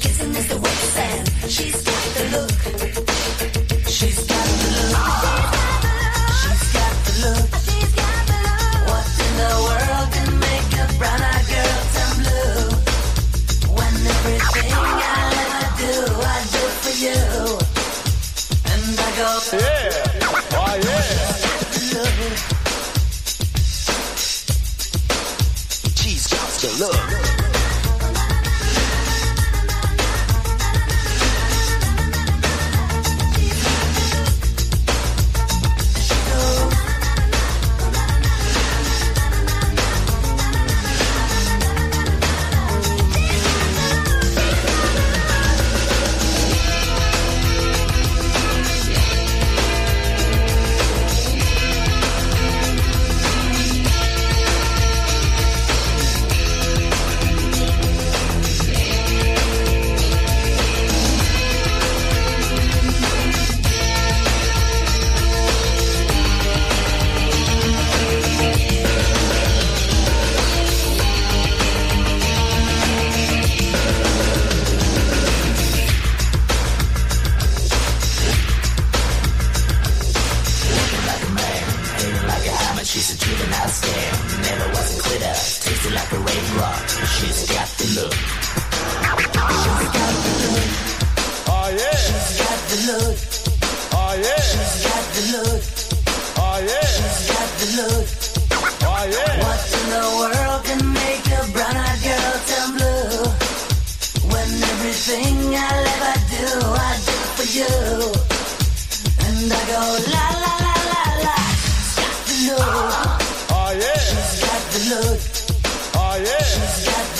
Kissing is the wet sand. She's got the look. the red rot. She's got the look. She's got the look. Oh yeah. She's got the look. Oh yeah. She's got the look. Oh yeah. She's got the look. Oh yeah. What in the world can make a brown-eyed girl turn blue? When everything I'll ever do, I do for you. And I go la la la la la. She's got the look. Oh yeah. She's got the look.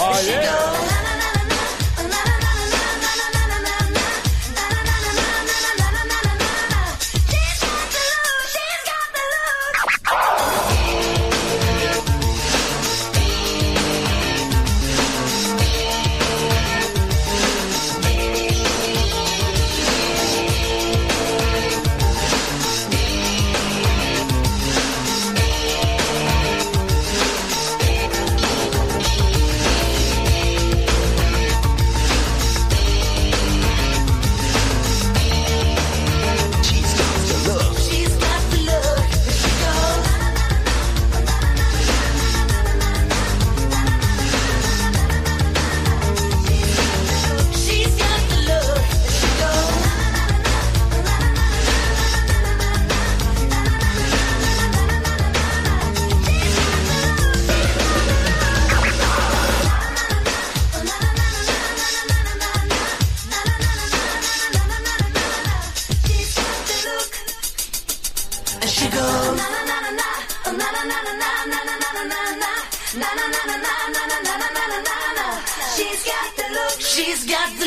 Oh, yeah.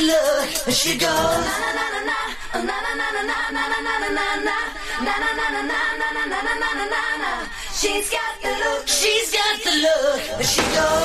look and she goes. She's got the look, she's got the look, and she goes.